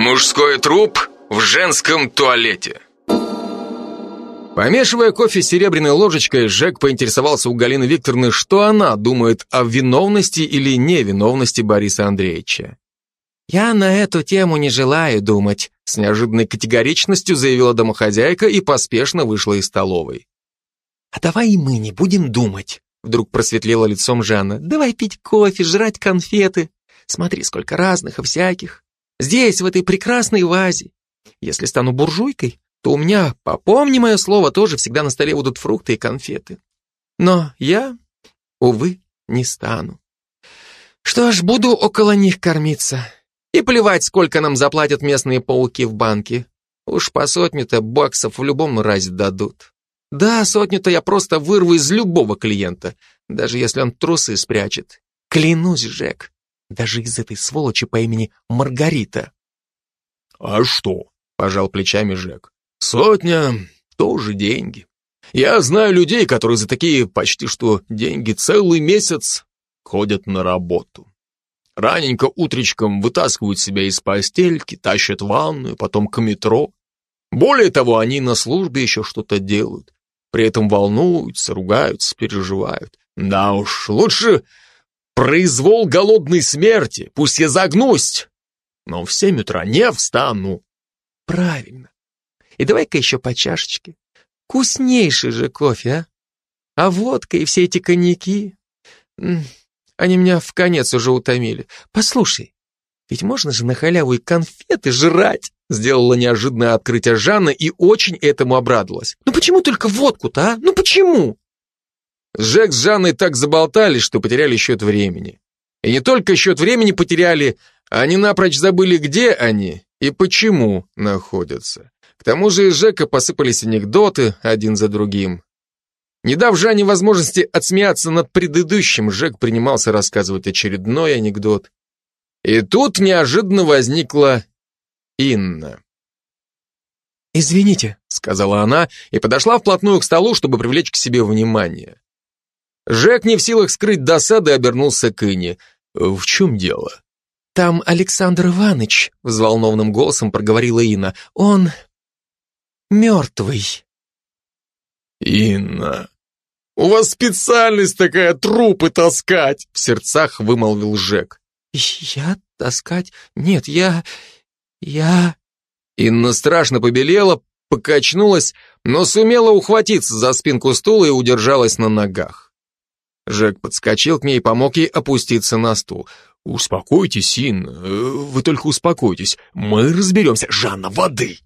Мужской труп в женском туалете. Помешивая кофе серебряной ложечкой, Жек поинтересовался у Галины Викторовны, что она думает о виновности или невиновности Бориса Андреевича. «Я на эту тему не желаю думать», с неожиданной категоричностью заявила домохозяйка и поспешно вышла из столовой. «А давай и мы не будем думать», вдруг просветлело лицом Жанна. «Давай пить кофе, жрать конфеты. Смотри, сколько разных и всяких. Здесь, в этой прекрасной вазе. Если стану буржуйкой, то у меня, попомни мое слово, тоже всегда на столе будут фрукты и конфеты. Но я, увы, не стану. Что ж, буду около них кормиться. И плевать, сколько нам заплатят местные пауки в банке. Уж по сотню-то баксов в любом разе дадут. Да, сотню-то я просто вырву из любого клиента, даже если он трусы спрячет. Клянусь, Жек, даже из этой сволочи по имени Маргарита. «А что?» — пожал плечами Жек. «Сотня — тоже деньги. Я знаю людей, которые за такие почти что деньги целый месяц ходят на работу. Раненько утречком вытаскивают себя из постельки, тащат ванную, потом к метро. Более того, они на службе еще что-то делают. При этом волнуются, ругаются, переживают. Да уж, лучше Произвол голодной смерти, пусть я загнусь, но в семь утра не встану. Правильно. И давай-ка еще по чашечке. Вкуснейший же кофе, а? А водка и все эти коньяки. Они меня в конец уже утомили. Послушай, ведь можно же на халяву и конфеты жрать. Сделала неожиданное открытие Жанна и очень этому обрадовалась. Ну почему только водку-то, а? Ну почему? Жек с Жанной так заболтались, что потеряли счет времени. И не только счет времени потеряли, они напрочь забыли, где они и почему находятся. К тому же из Жека посыпались анекдоты один за другим. Не дав Жанне возможности отсмеяться над предыдущим, Жек принимался рассказывать очередной анекдот. И тут неожиданно возникла Инна. «Извините», — сказала она и подошла вплотную к столу, чтобы привлечь к себе внимание. Жек не в силах скрыть досады обернулся к Ине. «В чем дело?» «Там Александр Иванович», — взволнованным голосом проговорила Инна. «Он мертвый». «Инна, у вас специальность такая, трупы таскать!» В сердцах вымолвил Жек. «Я таскать? Нет, я... я...» Инна страшно побелела, покачнулась, но сумела ухватиться за спинку стула и удержалась на ногах. Жек подскочил к ней и помог ей опуститься на стул. «Успокойтесь, Инна, вы только успокойтесь, мы разберемся. Жанна, воды!»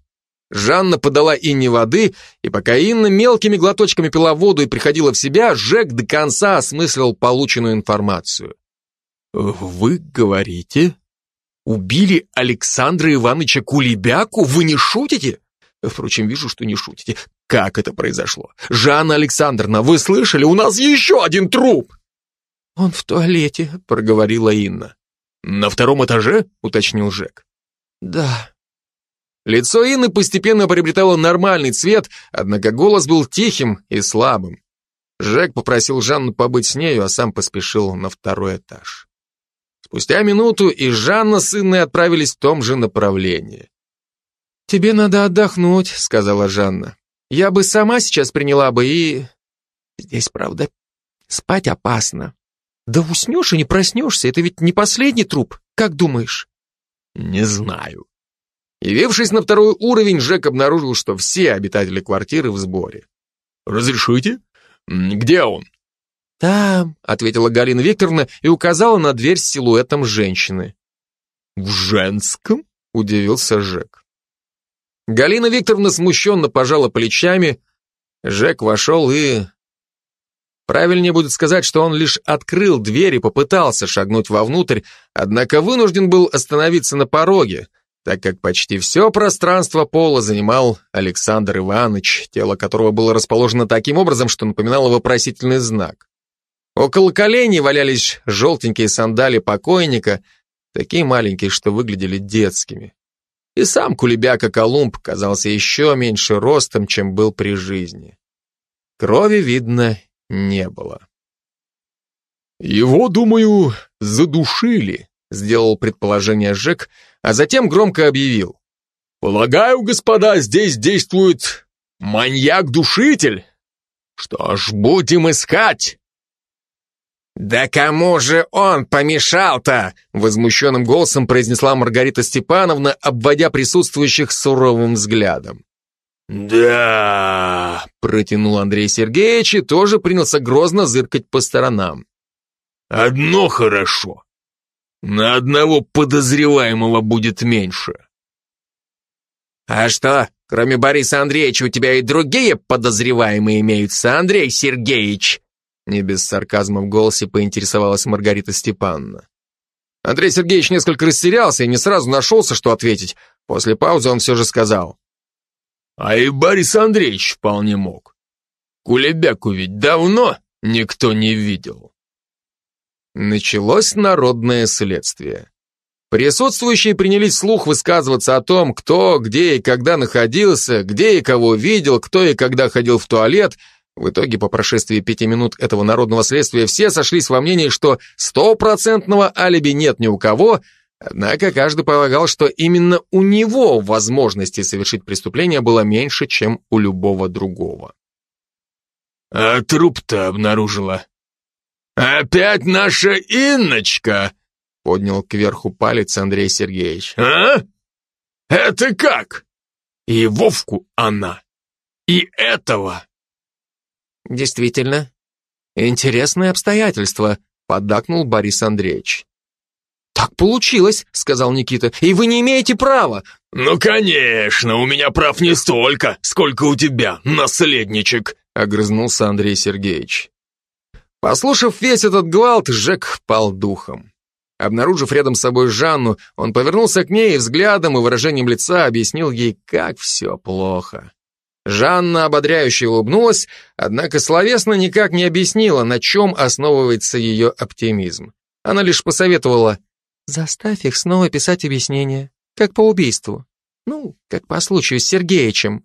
Жанна подала Инне воды, и пока Инна мелкими глоточками пила воду и приходила в себя, Жек до конца осмыслил полученную информацию. «Вы говорите, убили Александра Ивановича Кулебяку? Вы не шутите?» Впрочем, вижу, что не шутите. Как это произошло? Жанна Александровна, вы слышали? У нас еще один труп!» «Он в туалете», — проговорила Инна. «На втором этаже?» — уточнил Жек. «Да». Лицо Инны постепенно приобретало нормальный цвет, однако голос был тихим и слабым. Жек попросил Жанну побыть с нею, а сам поспешил на второй этаж. Спустя минуту и Жанна с Инной отправились в том же направлении. «Тебе надо отдохнуть», — сказала Жанна. «Я бы сама сейчас приняла бы и...» «Здесь, правда, спать опасно». «Да уснешь и не проснешься, это ведь не последний труп, как думаешь?» «Не знаю». Явившись на второй уровень, Жек обнаружил, что все обитатели квартиры в сборе. «Разрешите? Где он?» «Там», — ответила Галина Викторовна и указала на дверь с силуэтом женщины. «В женском?» — удивился Жек. Галина Викторовна смущенно пожала плечами. Жек вошел и... Правильнее будет сказать, что он лишь открыл дверь и попытался шагнуть вовнутрь, однако вынужден был остановиться на пороге, так как почти все пространство пола занимал Александр Иванович, тело которого было расположено таким образом, что напоминало вопросительный знак. Около коленей валялись желтенькие сандали покойника, такие маленькие, что выглядели детскими. И сам Кулебяка Колумб казался еще меньше ростом, чем был при жизни. Крови, видно, не было. «Его, думаю, задушили», — сделал предположение Жек, а затем громко объявил. Полагаю, господа, здесь действует маньяк-душитель. Что ж, будем искать. «Да кому же он помешал-то?» возмущенным голосом произнесла Маргарита Степановна, обводя присутствующих суровым взглядом. «Да...» — протянул Андрей Сергеевич и тоже принялся грозно зыркать по сторонам. «Одно хорошо. На одного подозреваемого будет меньше». «А что, кроме Бориса Андреевича, у тебя и другие подозреваемые имеются, Андрей Сергеевич?» Не без сарказма в голосе поинтересовалась Маргарита Степановна. Андрей Сергеевич несколько растерялся и не сразу нашелся, что ответить. После паузы он все же сказал. А и Борис Андреевич вполне мог. Кулебяку ведь давно никто не видел. Началось народное следствие. Присутствующие принялись слух высказываться о том, кто, где и когда находился, где и кого видел, кто и когда ходил в туалет. В итоге, по прошествии пяти минут этого народного следствия, все сошлись во мнении, что стопроцентного алиби нет ни у кого, однако каждый полагал, что именно у него возможности совершить преступление было меньше, чем у любого другого. «А труп-то обнаружила. Опять наша Инночка!» Поднял кверху палец Андрей Сергеевич. «А? Это как? И Вовку она, и этого!» «Действительно, интересное обстоятельство», — поддакнул Борис Андреевич. «Так получилось», — сказал Никита, — «и вы не имеете права». «Ну, конечно, у меня прав не столько, сколько у тебя, наследничек», — огрызнулся Андрей Сергеевич. Послушав весь этот гвалт, Жек пал духом. Обнаружив рядом с собой Жанну, он повернулся к ней и взглядом и выражением лица объяснил ей, как все плохо. Жанна ободряюще улыбнулась, однако словесно никак не объяснила, на чем основывается ее оптимизм. Она лишь посоветовала «Заставь их снова писать объяснения, как по убийству. Ну, как по случаю с Сергеичем».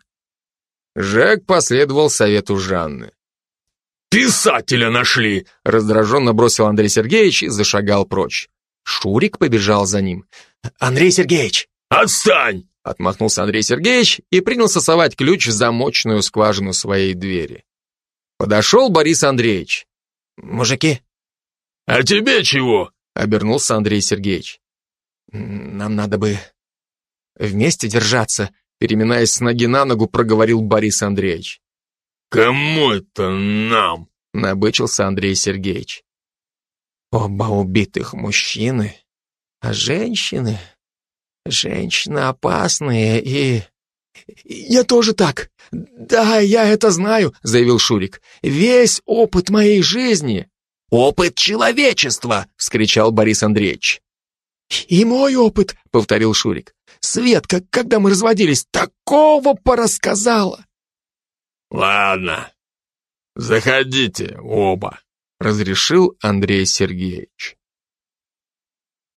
Жек последовал совету Жанны. «Писателя нашли!» — раздраженно бросил Андрей Сергеевич и зашагал прочь. Шурик побежал за ним. «Андрей Сергеевич!» «Отстань!» — отмахнулся Андрей Сергеевич и принялся совать ключ в замочную скважину своей двери. Подошел Борис Андреевич. «Мужики!» «А тебе чего?» — обернулся Андрей Сергеевич. «Нам надо бы вместе держаться», — переминаясь с ноги на ногу, проговорил Борис Андреевич. «Кому это нам?» — набычился Андрей Сергеевич. Оба убитых мужчины, а женщины... Женщины опасные и... «Я тоже так. Да, я это знаю», — заявил Шурик. «Весь опыт моей жизни...» «Опыт человечества!» — вскричал Борис Андреевич. «И мой опыт», — повторил Шурик. «Светка, когда мы разводились, такого порассказала». «Ладно, заходите оба», разрешил Андрей Сергеевич.